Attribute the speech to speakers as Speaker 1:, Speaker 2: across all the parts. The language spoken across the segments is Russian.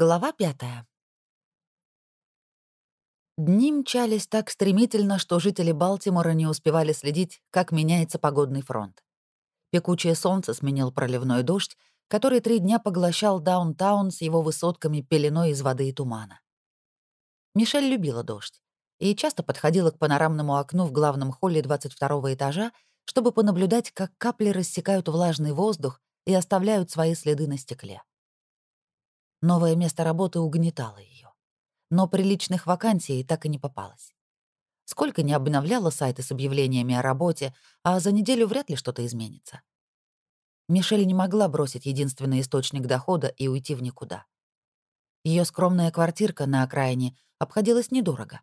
Speaker 1: Глава пятая. Дни мчались так стремительно, что жители Балтимора не успевали следить, как меняется погодный фронт. Пекучее солнце сменил проливной дождь, который три дня поглощал даунтаун с его высотками пеленой из воды и тумана. Мишель любила дождь и часто подходила к панорамному окну в главном холле 22 этажа, чтобы понаблюдать, как капли рассекают влажный воздух и оставляют свои следы на стекле. Новое место работы угнетало ее, но приличных вакансий так и не попалось. Сколько не обновляла сайты с объявлениями о работе, а за неделю вряд ли что-то изменится. Мишель не могла бросить единственный источник дохода и уйти в никуда. Ее скромная квартирка на окраине обходилась недорого,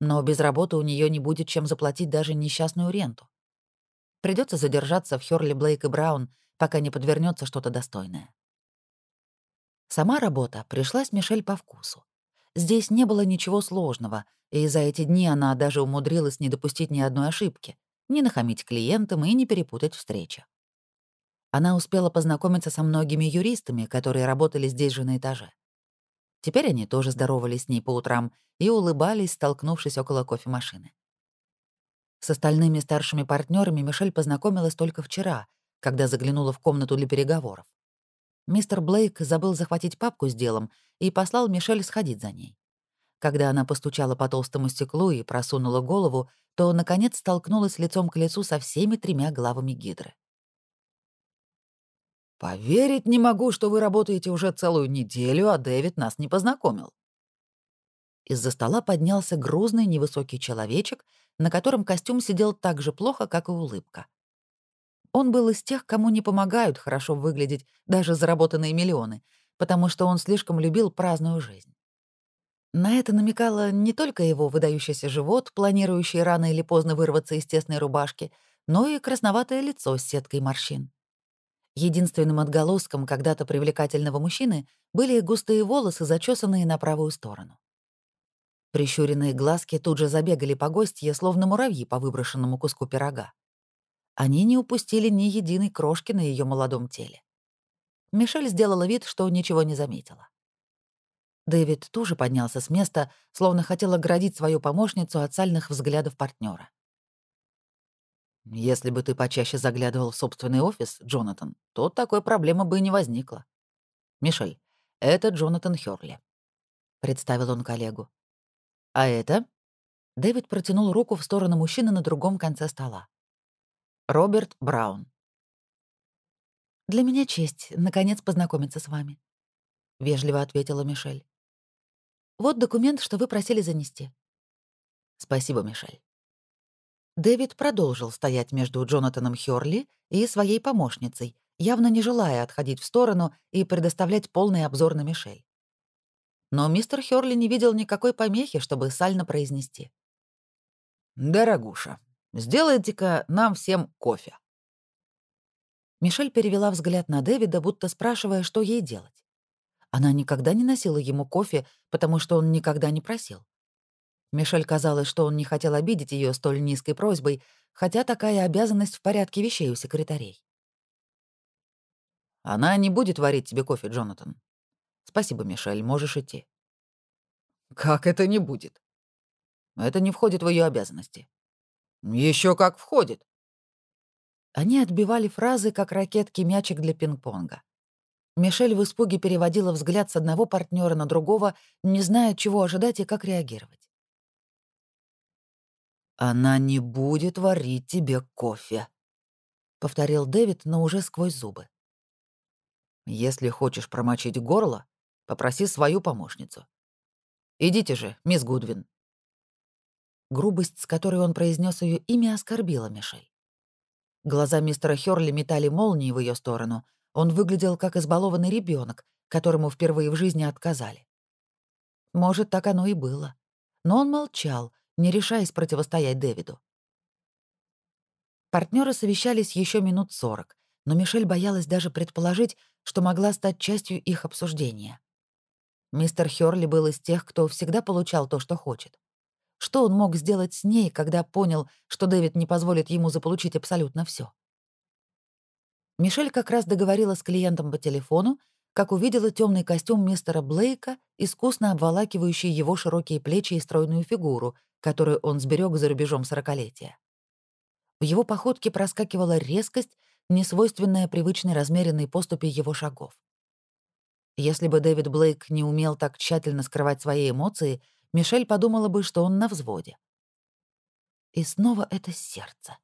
Speaker 1: но без работы у нее не будет чем заплатить даже несчастную ренту. Придется задержаться в Хёрли Блейк и Браун, пока не подвернется что-то достойное. Сама работа пришлась Мишель по вкусу. Здесь не было ничего сложного, и за эти дни она даже умудрилась не допустить ни одной ошибки, не нахамить клиентам и не перепутать встречи. Она успела познакомиться со многими юристами, которые работали здесь же на этаже. Теперь они тоже здоровались с ней по утрам и улыбались, столкнувшись около кофемашины. С остальными старшими партнерами Мишель познакомилась только вчера, когда заглянула в комнату для переговоров. Мистер Блейк забыл захватить папку с делом и послал Мишель сходить за ней. Когда она постучала по толстому стеклу и просунула голову, то, наконец, столкнулась лицом к лицу со всеми тремя главами гидры.
Speaker 2: «Поверить не могу, что вы работаете уже целую неделю, а Дэвид нас не познакомил».
Speaker 1: Из-за стола поднялся грузный невысокий человечек, на котором костюм сидел так же плохо, как и улыбка. Он был из тех, кому не помогают хорошо выглядеть даже заработанные миллионы, потому что он слишком любил праздную жизнь. На это намекало не только его выдающийся живот, планирующий рано или поздно вырваться из тесной рубашки, но и красноватое лицо с сеткой морщин. Единственным отголоском когда-то привлекательного мужчины были густые волосы, зачесанные на правую сторону. Прищуренные глазки тут же забегали по гостье, словно муравьи по выброшенному куску пирога. Они не упустили ни единой крошки на ее молодом теле. Мишель сделала вид, что ничего не заметила. Дэвид тоже поднялся с места, словно хотел оградить свою помощницу от сальных взглядов партнера.
Speaker 2: Если бы ты почаще заглядывал в собственный офис, Джонатан, то такой проблемы бы не возникло. Мишель, это Джонатан Хёрли. Представил он коллегу. А это? Дэвид протянул руку в сторону мужчины на другом конце стола. Роберт Браун.
Speaker 1: «Для меня честь, наконец, познакомиться с вами», — вежливо ответила Мишель. «Вот документ, что вы просили занести».
Speaker 2: «Спасибо, Мишель».
Speaker 1: Дэвид продолжил стоять между Джонатаном Хёрли и своей помощницей, явно не желая отходить в сторону и предоставлять полный обзор на Мишель. Но мистер Хёрли не видел никакой помехи, чтобы сально произнести.
Speaker 2: «Дорогуша, сделайте-ка нам всем кофе».
Speaker 1: Мишель перевела взгляд на Дэвида, будто спрашивая, что ей делать. Она никогда не носила ему кофе, потому что он никогда не просил. Мишель казалось, что он не хотел обидеть ее столь низкой просьбой, хотя такая обязанность в порядке вещей у секретарей.
Speaker 2: «Она не будет варить тебе кофе, Джонатан. Спасибо, Мишель, можешь идти». «Как это не будет?» «Это не входит в ее обязанности». Еще как входит».
Speaker 1: Они отбивали фразы, как ракетки мячик для пинг-понга. Мишель в испуге переводила взгляд с одного партнера на другого, не зная, чего ожидать и как реагировать.
Speaker 2: «Она не будет варить тебе кофе», — повторил Дэвид, но уже сквозь зубы. «Если хочешь промочить горло, попроси свою помощницу. Идите же, мисс Гудвин».
Speaker 1: Грубость, с которой он произнес ее имя, оскорбила Мишель. Глаза мистера Хёрли метали молнии в ее сторону. Он выглядел как избалованный ребенок, которому впервые в жизни отказали. Может, так оно и было. Но он молчал, не решаясь противостоять Дэвиду. Партнеры совещались еще минут сорок, но Мишель боялась даже предположить, что могла стать частью их обсуждения. Мистер Хёрли был из тех, кто всегда получал то, что хочет. Что он мог сделать с ней, когда понял, что Дэвид не позволит ему заполучить абсолютно все? Мишель как раз договорила с клиентом по телефону, как увидела темный костюм мистера Блейка, искусно обволакивающий его широкие плечи и стройную фигуру, которую он сберег за рубежом сорокалетия. В его походке проскакивала резкость, несвойственная привычной размеренной поступи его шагов. Если бы Дэвид Блейк не умел так тщательно скрывать свои эмоции, Мишель подумала бы, что он на взводе. И снова это сердце.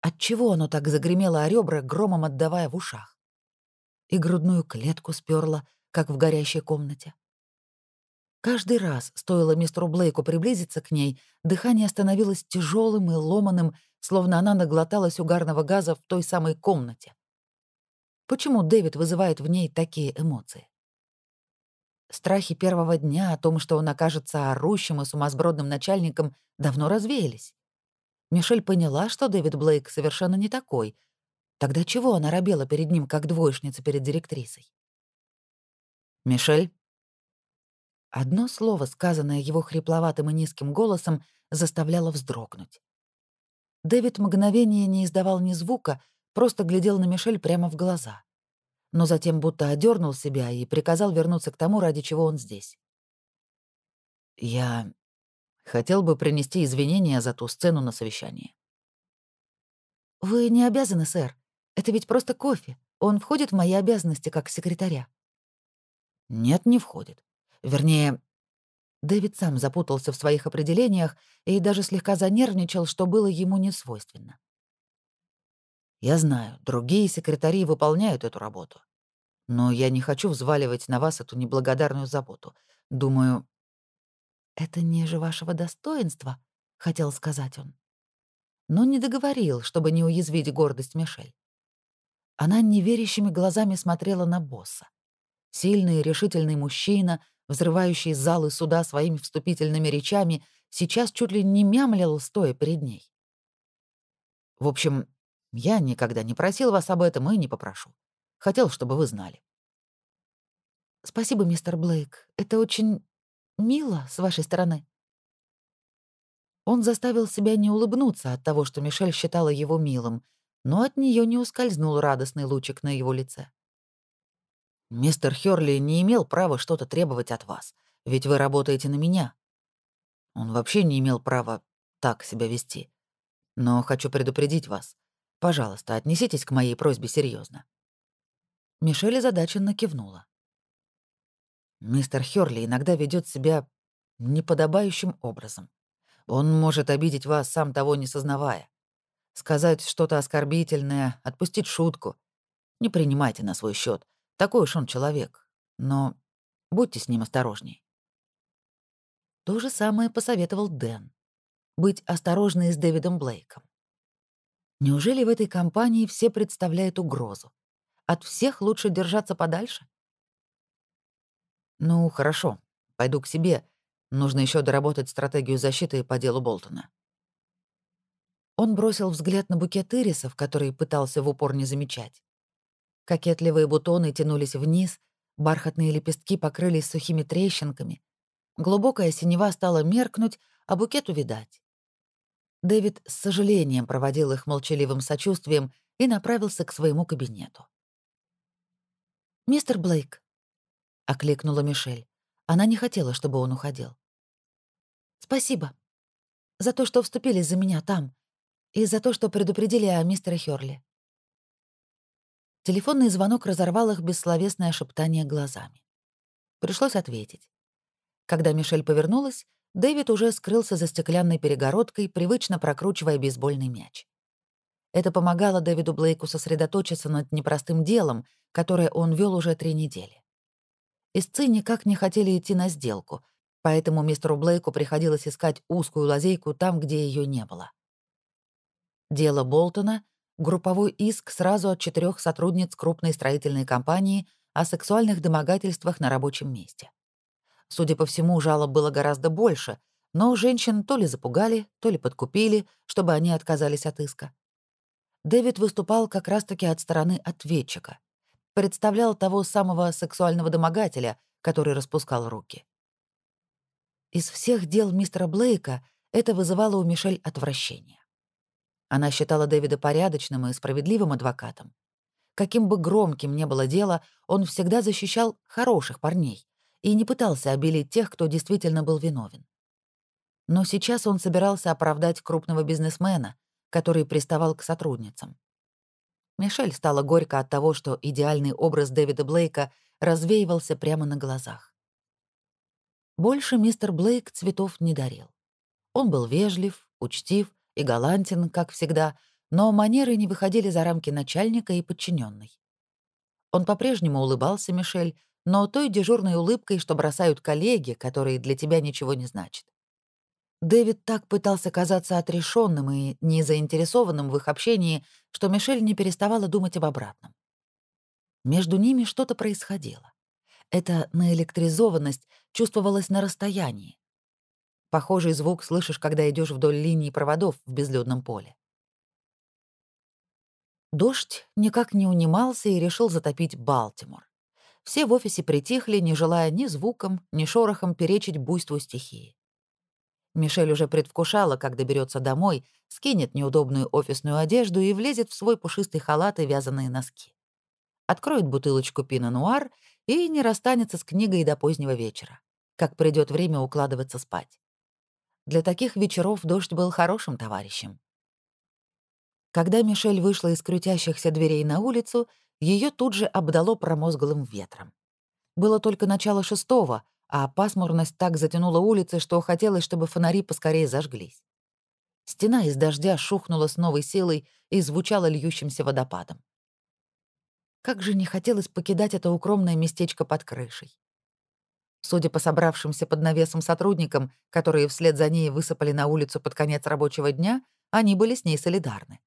Speaker 1: Отчего оно так загремело о ребра, громом отдавая в ушах? И грудную клетку сперла, как в горящей комнате. Каждый раз, стоило мистеру Блейку приблизиться к ней, дыхание становилось тяжелым и ломаным, словно она наглоталась угарного газа в той самой комнате. Почему Дэвид вызывает в ней такие эмоции? Страхи первого дня о том, что он окажется орущим и сумасбродным начальником, давно развеялись. Мишель поняла, что Дэвид Блейк совершенно не такой. Тогда чего она робела перед ним, как двоечница перед директрисой?
Speaker 2: «Мишель?»
Speaker 1: Одно слово, сказанное его хрипловатым и низким голосом, заставляло вздрогнуть. Дэвид мгновение не издавал ни звука, просто глядел на Мишель прямо в глаза. Но затем будто одернул себя и приказал вернуться к тому, ради чего он здесь.
Speaker 2: «Я хотел бы принести извинения за ту сцену на совещании».
Speaker 1: «Вы не обязаны, сэр. Это ведь просто кофе. Он входит в мои обязанности как секретаря».
Speaker 2: «Нет, не входит. Вернее,
Speaker 1: Дэвид сам запутался в своих определениях и даже слегка занервничал, что было ему не свойственно.
Speaker 2: «Я знаю, другие секретари выполняют эту работу. Но я не хочу взваливать на вас эту неблагодарную заботу. Думаю...»
Speaker 1: «Это ниже вашего достоинства», — хотел сказать он. Но не договорил, чтобы не уязвить гордость Мишель. Она неверящими глазами смотрела на босса. Сильный и решительный мужчина — взрывающий залы суда своими вступительными речами, сейчас чуть ли не мямлил, стоя перед ней.
Speaker 2: В общем, я никогда не просил вас об этом и не попрошу. Хотел, чтобы вы знали.
Speaker 1: Спасибо, мистер Блейк. Это очень мило с вашей стороны. Он заставил себя не улыбнуться от того, что Мишель считала его милым, но от нее не ускользнул радостный лучик на его лице.
Speaker 2: Мистер Хёрли не имел права что-то требовать от вас, ведь вы работаете на меня. Он вообще не имел права так себя вести. Но хочу предупредить вас. Пожалуйста, отнеситесь к моей просьбе серьезно.
Speaker 1: Мишель озадаченно кивнула.
Speaker 2: Мистер Хёрли иногда ведет себя неподобающим образом. Он может обидеть вас, сам того не сознавая. Сказать что-то оскорбительное, отпустить шутку. Не принимайте на свой счет. Такой уж он человек. Но будьте с ним осторожней.
Speaker 1: То же самое посоветовал Дэн. Быть осторожной с Дэвидом Блейком. Неужели в этой компании все представляют угрозу? От всех лучше держаться подальше?
Speaker 2: Ну, хорошо. Пойду к себе. Нужно еще доработать стратегию защиты по делу Болтона.
Speaker 1: Он бросил взгляд на букет ирисов, который пытался в упор не замечать. Кокетливые бутоны тянулись вниз, бархатные лепестки покрылись сухими трещинками. Глубокая синева стала меркнуть, а букет увидать. Дэвид с сожалением проводил их молчаливым сочувствием и направился к своему кабинету. «Мистер Блейк», — окликнула Мишель. Она не хотела, чтобы он уходил. «Спасибо за то, что вступились за меня там, и за то, что предупредили о мистере Хёрли. Телефонный звонок разорвал их бессловесное шептание глазами. Пришлось ответить. Когда Мишель повернулась, Дэвид уже скрылся за стеклянной перегородкой, привычно прокручивая бейсбольный мяч. Это помогало Дэвиду Блейку сосредоточиться над непростым делом, которое он вел уже три недели. Истцы никак не хотели идти на сделку, поэтому мистеру Блейку приходилось искать узкую лазейку там, где ее не было. Дело Болтона — групповой иск сразу от четырех сотрудниц крупной строительной компании о сексуальных домогательствах на рабочем месте. Судя по всему, жалоб было гораздо больше, но женщин то ли запугали, то ли подкупили, чтобы они отказались от иска. Дэвид выступал как раз-таки от стороны ответчика. Представлял того самого сексуального домогателя, который распускал руки. Из всех дел мистера Блейка это вызывало у Мишель отвращение. Она считала Дэвида порядочным и справедливым адвокатом. Каким бы громким ни было дело, он всегда защищал хороших парней и не пытался обелить тех, кто действительно был виновен. Но сейчас он собирался оправдать крупного бизнесмена, который приставал к сотрудницам. Мишель стала горько от того, что идеальный образ Дэвида Блейка развеивался прямо на глазах. Больше мистер Блейк цветов не дарил. Он был вежлив, учтив и галантен, как всегда, но манеры не выходили за рамки начальника и подчиненной. Он по-прежнему улыбался Мишель, но той дежурной улыбкой, что бросают коллеги, которые для тебя ничего не значат. Дэвид так пытался казаться отрешенным и не заинтересованным в их общении, что Мишель не переставала думать об обратном. Между ними что-то происходило. Эта наэлектризованность чувствовалась на расстоянии. Похожий звук слышишь, когда идешь вдоль линии проводов в безлюдном поле. Дождь никак не унимался и решил затопить Балтимор. Все в офисе притихли, не желая ни звуком, ни шорохом перечить буйству стихии. Мишель уже предвкушала, как доберется домой, скинет неудобную офисную одежду и влезет в свой пушистый халат и вязаные носки. Откроет бутылочку пино-нуар и не расстанется с книгой до позднего вечера, как придет время укладываться спать. Для таких вечеров дождь был хорошим товарищем. Когда Мишель вышла из крутящихся дверей на улицу, ее тут же обдало промозглым ветром. Было только начало шестого, а пасмурность так затянула улицы, что хотелось, чтобы фонари поскорее зажглись. Стена из дождя шухнула с новой силой и звучала льющимся водопадом. Как же не хотелось покидать это укромное местечко под крышей. Судя по собравшимся под навесом сотрудникам, которые вслед за ней высыпали на улицу под конец рабочего дня, они были с ней солидарны.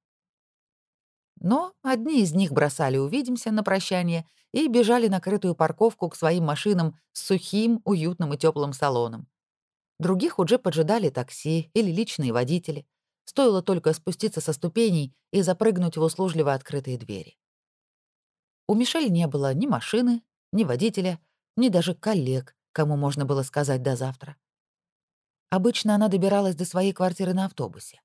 Speaker 1: Но одни из них бросали «увидимся» на прощание и бежали на крытую парковку к своим машинам с сухим, уютным и теплым салоном. Других уже поджидали такси или личные водители. Стоило только спуститься со ступеней и запрыгнуть в услужливо открытые двери. У Мишель не было ни машины, ни водителя, ни даже коллег, кому можно было сказать до завтра. Обычно она добиралась до своей квартиры на автобусе.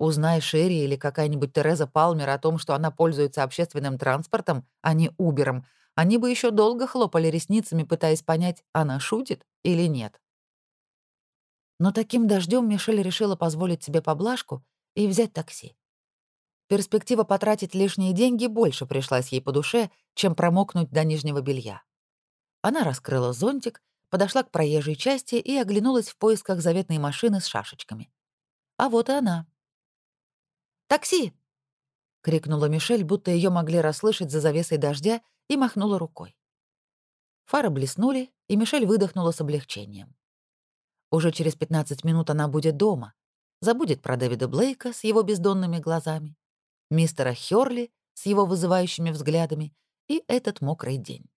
Speaker 1: Узнай Шерри или какая-нибудь Тереза Палмер о том, что она пользуется общественным транспортом, а не Убером, они бы еще долго хлопали ресницами, пытаясь понять, она шутит или нет. Но таким дождем Мишель решила позволить себе поблажку и взять такси. Перспектива потратить лишние деньги больше пришлась ей по душе, чем промокнуть до нижнего белья. Она раскрыла зонтик, подошла к проезжей части и оглянулась в поисках заветной машины с шашечками. А вот и она. «Такси!» — крикнула Мишель, будто ее могли расслышать за завесой дождя, и махнула рукой. Фары блеснули, и Мишель выдохнула с облегчением. Уже через 15 минут она будет дома, забудет про Дэвида Блейка с его бездонными глазами, мистера Хёрли с его вызывающими взглядами и этот мокрый день.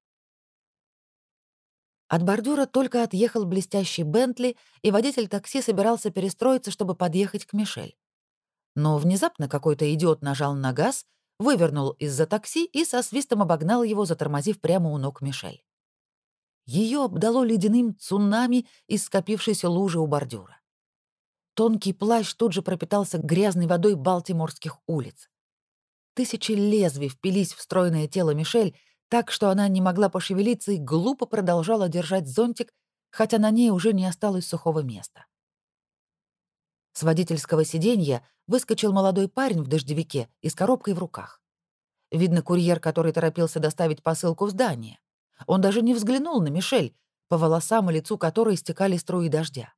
Speaker 1: От бордюра только отъехал блестящий Бентли, и водитель такси собирался перестроиться, чтобы подъехать к Мишель. Но внезапно какой-то идиот нажал на газ, вывернул из-за такси и со свистом обогнал его, затормозив прямо у ног Мишель. Ее обдало ледяным цунами из скопившейся лужи у бордюра. Тонкий плащ тут же пропитался грязной водой балтиморских улиц. Тысячи лезвий впились в стройное тело Мишель, так что она не могла пошевелиться и глупо продолжала держать зонтик, хотя на ней уже не осталось сухого места. С водительского сиденья выскочил молодой парень в дождевике и с коробкой в руках. Видно, курьер, который торопился доставить посылку в здание. Он даже не взглянул на Мишель, по волосам и лицу которой стекали струи дождя.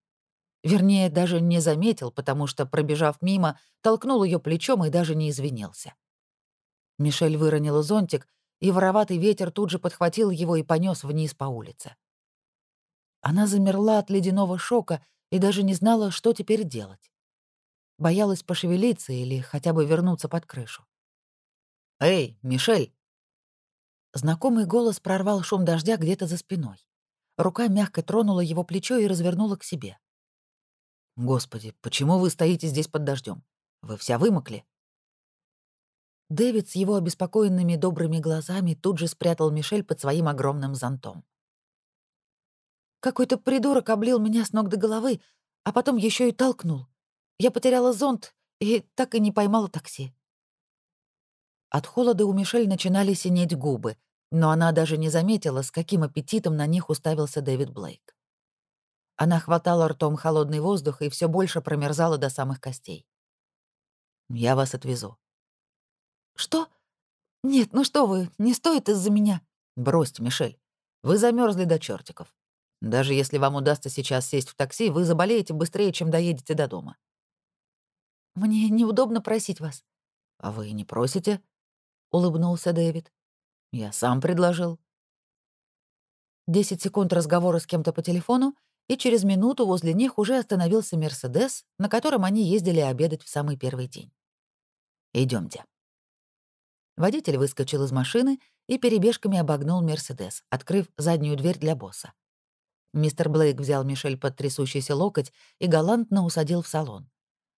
Speaker 1: Вернее, даже не заметил, потому что, пробежав мимо, толкнул ее плечом и даже не извинился. Мишель выронила зонтик, и вороватый ветер тут же подхватил его и понес вниз по улице. Она замерла от ледяного шока и даже не знала, что теперь делать. Боялась пошевелиться или хотя бы вернуться под крышу. «Эй, Мишель!» Знакомый голос прорвал шум дождя где-то за спиной. Рука мягко тронула его плечо и развернула к себе. «Господи, почему вы стоите здесь под дождем? Вы вся вымокли?» Дэвид с его обеспокоенными добрыми глазами тут же спрятал Мишель под своим огромным зонтом. Какой-то придурок облил меня с ног до головы, а потом еще и толкнул. Я потеряла зонт и так и не поймала такси. От холода у Мишель начинали синеть губы, но она даже не заметила, с каким аппетитом на них уставился Дэвид Блейк. Она хватала ртом холодный воздух и все больше промерзала до самых костей. «Я вас отвезу». «Что? Нет, ну что вы, не стоит из-за меня». «Бросьте, Мишель. Вы замерзли до чертиков. Даже если вам удастся сейчас сесть в такси, вы заболеете быстрее, чем доедете до дома».
Speaker 2: «Мне неудобно просить вас».
Speaker 1: «А вы не просите?» — улыбнулся Дэвид. «Я сам предложил».
Speaker 2: Десять секунд разговора с кем-то по телефону, и через минуту возле них уже остановился «Мерседес», на котором они ездили обедать в самый первый день.
Speaker 1: Идемте.
Speaker 2: Водитель выскочил из машины и перебежками обогнул «Мерседес», открыв заднюю дверь для босса. Мистер Блейк взял Мишель под трясущийся локоть и галантно усадил в салон.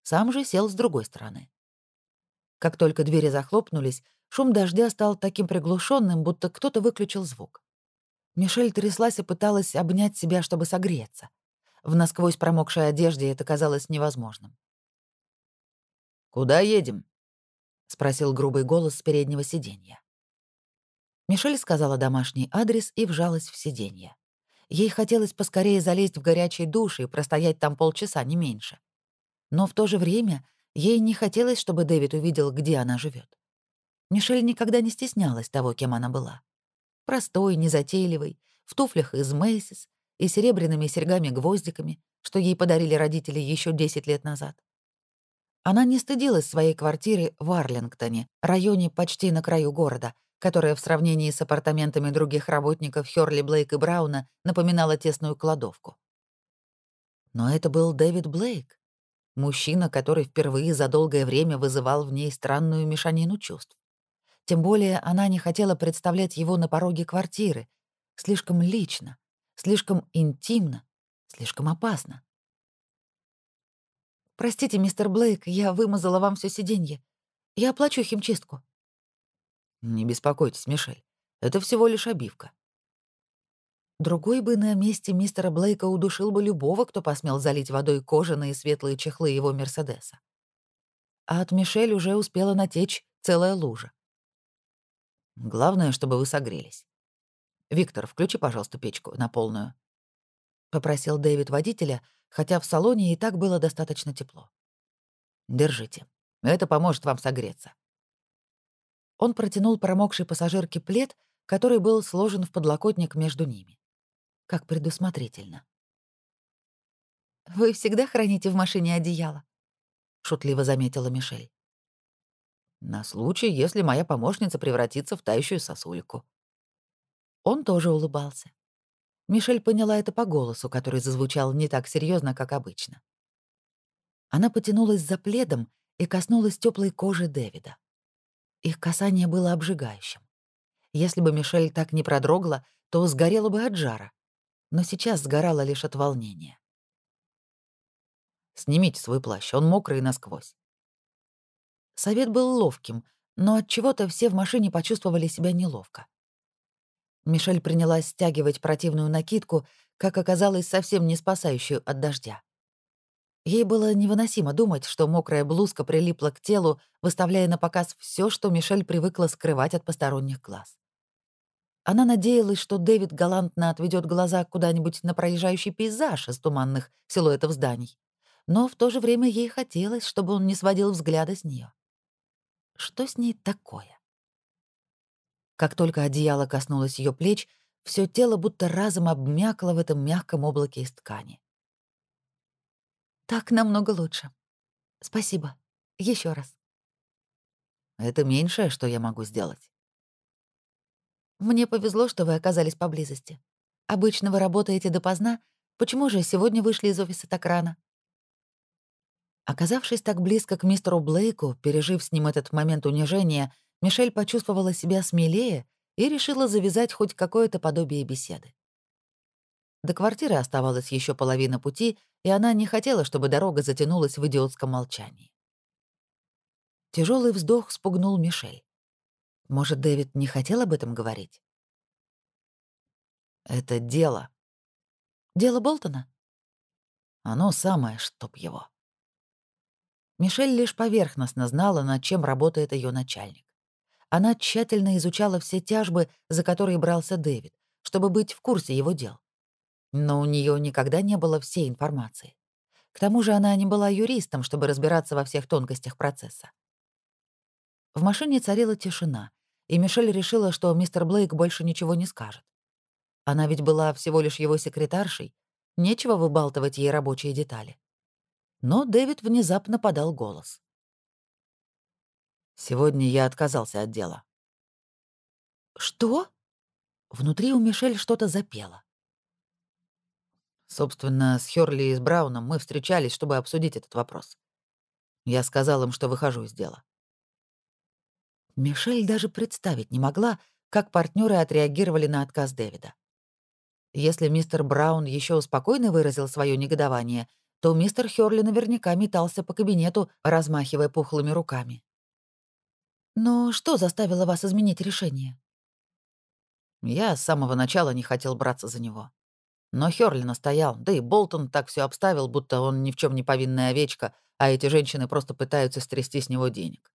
Speaker 2: Сам же сел с другой стороны. Как только двери захлопнулись, шум дождя стал таким приглушенным, будто кто-то выключил звук. Мишель тряслась и пыталась обнять себя, чтобы согреться. В насквозь промокшей одежде это казалось невозможным.
Speaker 1: «Куда едем?»
Speaker 2: — спросил грубый голос с переднего сиденья. Мишель сказала домашний адрес и вжалась в сиденье. Ей хотелось поскорее залезть в горячий душ и простоять там полчаса, не меньше. Но в то же время ей не хотелось, чтобы Дэвид увидел, где она живет. Мишель никогда не стеснялась того, кем она была. Простой, незатейливый, в туфлях из Мейсис и серебряными серьгами-гвоздиками, что ей подарили родители еще 10 лет назад. Она не стыдилась своей квартиры в Арлингтоне, районе почти на краю города, которая в сравнении с апартаментами других работников Хёрли, Блейк и Брауна напоминала тесную кладовку. Но это был Дэвид Блейк, мужчина, который впервые за долгое время вызывал в ней странную мешанину чувств. Тем более она не хотела представлять его на пороге квартиры. Слишком лично, слишком интимно, слишком опасно. «Простите, мистер Блейк, я вымазала вам все сиденье. Я оплачу химчистку».
Speaker 1: «Не беспокойтесь, Мишель. Это всего лишь обивка».
Speaker 2: Другой бы на месте мистера Блейка удушил бы любого, кто посмел залить водой кожаные светлые чехлы его Мерседеса. А от Мишель уже успела натечь целая лужа.
Speaker 1: Главное, чтобы вы согрелись. Виктор, включи, пожалуйста, печку на полную.
Speaker 2: Попросил Дэвид водителя, хотя в салоне и так было достаточно тепло.
Speaker 1: Держите. Это поможет вам согреться.
Speaker 2: Он протянул промокшей пассажирке плед, который был сложен в подлокотник между ними. Как предусмотрительно. «Вы всегда храните в машине одеяло?» — шутливо заметила Мишель.
Speaker 1: На случай, если моя помощница превратится в тающую сосульку.
Speaker 2: Он тоже улыбался. Мишель поняла это по голосу, который зазвучал не так серьезно, как обычно. Она потянулась за пледом и коснулась теплой кожи Дэвида. Их касание было обжигающим. Если бы Мишель так не продрогла, то сгорела бы от жара. Но сейчас сгорала лишь от волнения.
Speaker 1: «Снимите свой плащ, он мокрый насквозь».
Speaker 2: Совет был ловким, но от чего-то все в машине почувствовали себя неловко. Мишель принялась стягивать противную накидку, как оказалось, совсем не спасающую от дождя. Ей было невыносимо думать, что мокрая блузка прилипла к телу, выставляя на показ все, что Мишель привыкла скрывать от посторонних глаз. Она надеялась, что Дэвид галантно отведет глаза куда-нибудь на проезжающий пейзаж из туманных силуэтов зданий, но в то же время ей хотелось, чтобы он не сводил взгляда с нее. Что с ней такое? Как только одеяло коснулось ее плеч, все тело будто разом обмякло в этом мягком облаке из ткани. «Так намного лучше. Спасибо. Еще раз».
Speaker 1: «Это меньшее, что я могу сделать».
Speaker 2: «Мне повезло, что вы оказались поблизости. Обычно вы работаете допоздна. Почему же сегодня вышли из офиса так рано?» Оказавшись так близко к мистеру Блейку, пережив с ним этот момент унижения, Мишель почувствовала себя смелее и решила завязать хоть какое-то подобие беседы. До квартиры оставалась еще половина пути, и она не хотела, чтобы дорога затянулась в идиотском молчании. Тяжелый вздох спугнул Мишель. Может, Дэвид не хотел об этом говорить?
Speaker 1: Это дело.
Speaker 2: Дело Болтона?
Speaker 1: Оно самое, чтоб его.
Speaker 2: Мишель лишь поверхностно знала, над чем работает ее начальник.
Speaker 1: она тщательно изучала все тяжбы, за которые брался Дэвид, чтобы быть в курсе его дел. Но у нее никогда не было всей информации. К тому же она не была юристом, чтобы разбираться во всех тонкостях процесса. В машине царила тишина, и Мишель решила, что мистер Блейк больше ничего не скажет. Она ведь была всего лишь его секретаршей, нечего выбалтывать ей рабочие детали. Но Дэвид внезапно подал голос.
Speaker 2: «Сегодня я отказался от дела».
Speaker 1: «Что?» Внутри у Мишель что-то запело.
Speaker 2: Собственно, с Хёрли и с Брауном мы встречались, чтобы обсудить этот вопрос. Я сказал им, что выхожу из дела.
Speaker 1: Мишель даже представить не могла, как партнеры отреагировали на отказ Дэвида. Если мистер Браун еще спокойно выразил свое негодование, то мистер Хёрли наверняка метался по кабинету, размахивая пухлыми руками. «Но что заставило вас изменить решение?»
Speaker 2: Я с самого начала не хотел браться за него. Но Хёрли настоял, да и Болтон так все обставил, будто он ни в чем не повинная овечка, а эти женщины просто пытаются стрясти с него денег.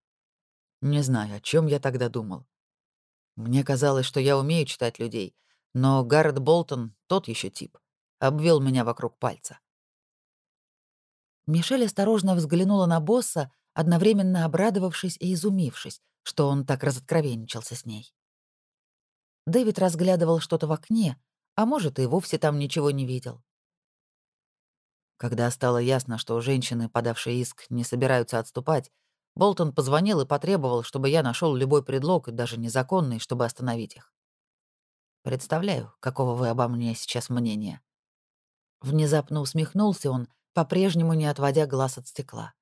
Speaker 2: Не знаю, о чем я тогда думал. Мне казалось, что я умею читать людей, но Гаррет Болтон, тот еще тип, обвел меня вокруг пальца.
Speaker 1: Мишель осторожно взглянула на босса, одновременно обрадовавшись и изумившись, что он так разоткровенничался с ней. Дэвид разглядывал что-то в окне, а может, и вовсе там ничего не видел.
Speaker 2: Когда стало ясно, что женщины, подавшие иск, не собираются отступать, Болтон позвонил и потребовал, чтобы я нашел любой предлог, даже незаконный, чтобы остановить их. Представляю, какого вы обо мне сейчас мнения.
Speaker 1: Внезапно усмехнулся он, по-прежнему не отводя глаз от стекла.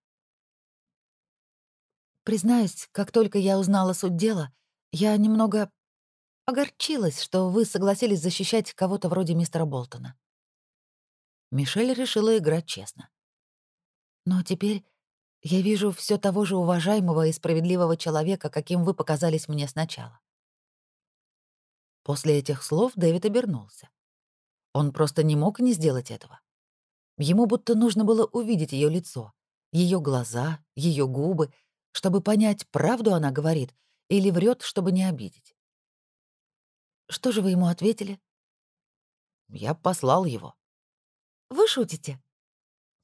Speaker 1: Признаюсь, как только я узнала суть дела, я немного Огорчилась, что вы согласились защищать кого-то вроде мистера Болтона. Мишель решила играть честно. Но теперь я вижу все того же уважаемого и справедливого человека, каким вы показались мне сначала. После этих слов Дэвид обернулся. Он просто не мог не сделать этого. Ему будто нужно было увидеть ее лицо, ее глаза, ее губы, чтобы понять, правду она говорит или врет, чтобы не обидеть. Что же вы ему ответили?
Speaker 2: Я послал его.
Speaker 1: Вы шутите?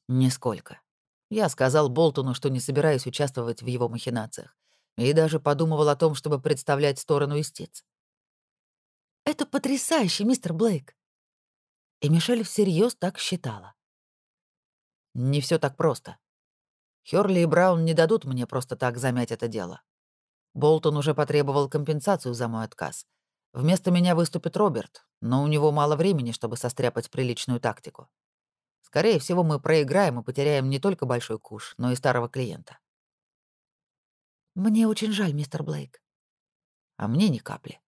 Speaker 2: Нисколько. Я сказал Болтону, что не собираюсь участвовать в его махинациях, и даже подумывал о том, чтобы представлять сторону истец.
Speaker 1: Это потрясающе, мистер Блейк. И Мишель всерьез так считала.
Speaker 2: Не все так просто. Хёрли и Браун не дадут мне просто так замять это дело. Болтон уже потребовал компенсацию за мой отказ, Вместо меня выступит Роберт, но у него мало времени, чтобы состряпать приличную тактику. Скорее всего, мы проиграем и потеряем не только большой куш, но и старого клиента.
Speaker 1: Мне очень жаль, мистер Блейк.
Speaker 2: А мне ни капли.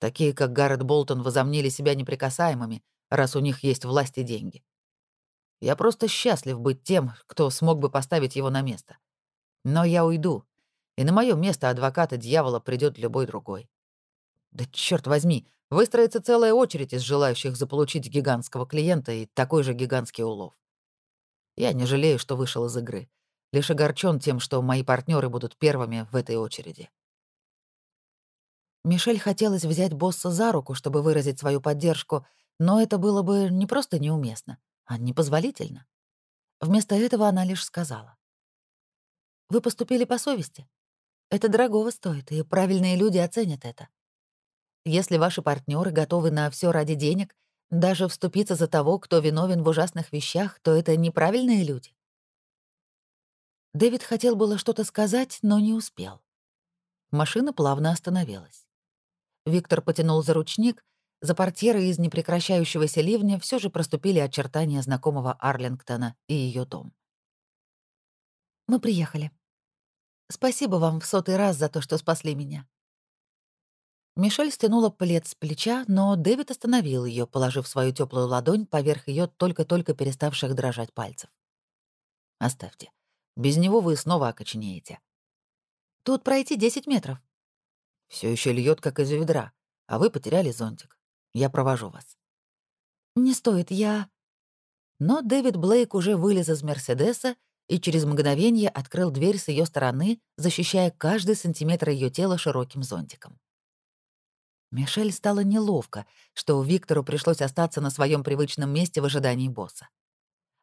Speaker 2: Такие, как Гаррет Болтон, возомнили себя неприкасаемыми, раз у них есть власть и деньги. Я просто счастлив быть тем, кто смог бы поставить его на место. Но я уйду, и на мое место адвоката дьявола придет любой другой. Да черт возьми, выстроится целая очередь из желающих заполучить гигантского клиента и такой же гигантский улов. Я не жалею, что вышел из игры. Лишь огорчен тем, что мои партнеры будут первыми в этой очереди.
Speaker 1: Мишель хотелось взять босса за руку, чтобы выразить свою поддержку, но это было бы не просто неуместно, а непозволительно. Вместо этого она лишь сказала. «Вы поступили по совести. Это дорогого стоит, и правильные люди оценят это. Если ваши партнеры готовы на все ради денег, даже вступиться за того, кто виновен в ужасных вещах, то это неправильные люди. Дэвид хотел было что-то сказать, но не успел. Машина плавно остановилась. Виктор потянул за ручник, за портьеры из непрекращающегося ливня все же проступили очертания знакомого Арлингтона и ее дом. «Мы приехали. Спасибо вам в сотый раз за то, что спасли меня. Мишель стянула плед с плеча, но Дэвид остановил ее, положив свою теплую ладонь поверх ее только-только переставших дрожать пальцев.
Speaker 2: «Оставьте. Без него вы снова окоченеете».
Speaker 1: «Тут пройти 10 метров».
Speaker 2: Все еще льет, как из ведра, а вы потеряли зонтик. Я провожу вас».
Speaker 1: «Не стоит, я...» Но Дэвид Блейк уже вылез из Мерседеса и через мгновение открыл дверь с ее стороны, защищая каждый сантиметр ее тела широким зонтиком. Мишель стало неловко, что Виктору пришлось остаться на своем привычном месте в ожидании босса.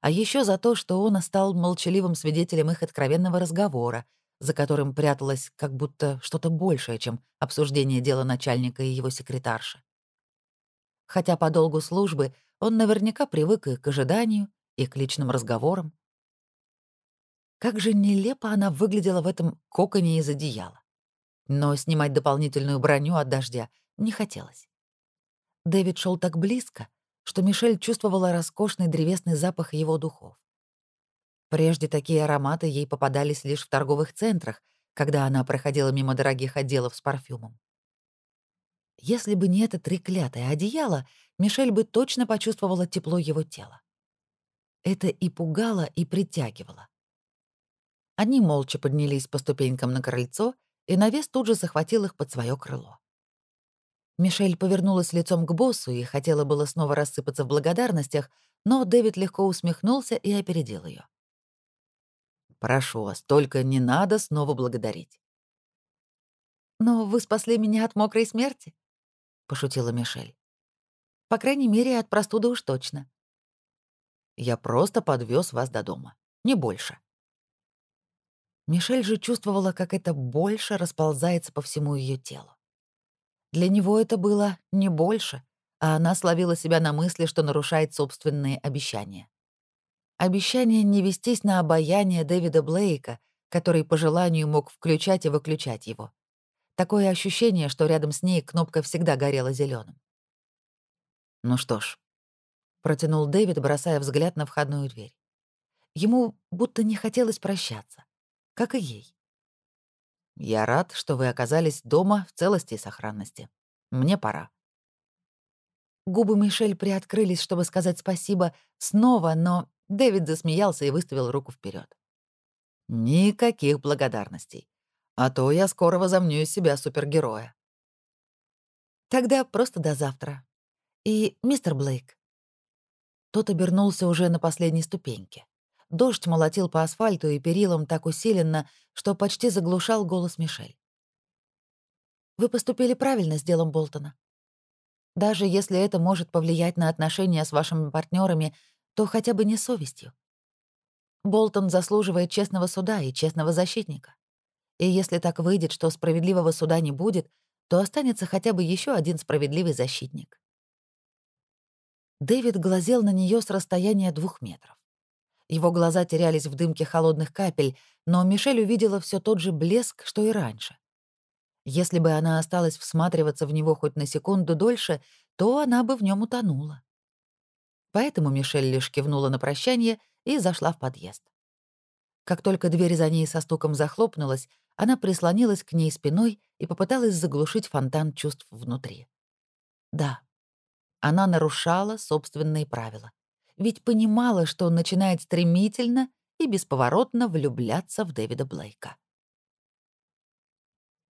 Speaker 1: А еще за то, что он стал молчаливым свидетелем их откровенного разговора, за которым пряталось как будто что-то большее, чем обсуждение дела начальника и его секретарши. Хотя по долгу службы он наверняка привык и к ожиданию, и к личным разговорам. Как же нелепо она выглядела в этом коконе из одеяла. Но снимать дополнительную броню от дождя не хотелось. Дэвид шел так близко, что Мишель чувствовала роскошный древесный запах его духов. Прежде такие ароматы ей попадались лишь в торговых центрах, когда она проходила мимо дорогих отделов с парфюмом. Если бы не это треклятое одеяло, Мишель бы точно почувствовала тепло его тела. Это и пугало, и притягивало. Они молча поднялись по ступенькам на крыльцо, и навес тут же захватил их под свое крыло. Мишель повернулась лицом к боссу и хотела было снова рассыпаться в благодарностях, но Дэвид легко усмехнулся и опередил ее. «Прошу вас, только не надо снова благодарить». «Но вы спасли меня от мокрой смерти», — пошутила Мишель. «По крайней мере, от простуды уж точно». «Я просто подвез вас до дома, не больше». Мишель же чувствовала, как это больше расползается по всему ее телу. Для него это было не больше, а она словила себя на мысли, что нарушает собственные обещания. Обещание не вестись на обаяние Дэвида Блейка, который по желанию мог включать и выключать его. Такое ощущение, что рядом с ней кнопка всегда горела зеленым. «Ну что ж», — протянул Дэвид, бросая взгляд на входную дверь. Ему будто не хотелось прощаться, как и ей. Я рад, что вы оказались дома в целости и сохранности. Мне пора». Губы Мишель приоткрылись, чтобы сказать спасибо снова, но Дэвид засмеялся и выставил руку вперед. «Никаких благодарностей. А то я скоро возомню из себя супергероя». «Тогда просто до завтра. И мистер Блейк». Тот обернулся уже на последней ступеньке. Дождь молотил по асфальту и перилам так усиленно, что почти заглушал голос Мишель. «Вы поступили правильно с делом Болтона. Даже если это может повлиять на отношения с вашими партнерами, то хотя бы не совестью. Болтон заслуживает честного суда и честного защитника. И если так выйдет, что справедливого суда не будет, то останется хотя бы еще один справедливый защитник. Дэвид глазел на нее с расстояния двух метров. Его глаза терялись в дымке холодных капель, но Мишель увидела все тот же блеск, что и раньше. Если бы она осталась всматриваться в него хоть на секунду дольше, то она бы в нем утонула. Поэтому Мишель лишь кивнула на прощание и зашла в подъезд. Как только дверь за ней со стуком захлопнулась, она прислонилась к ней спиной и попыталась заглушить фонтан чувств внутри. Да, она нарушала собственные правила ведь понимала, что он начинает стремительно и бесповоротно влюбляться в Дэвида Блейка.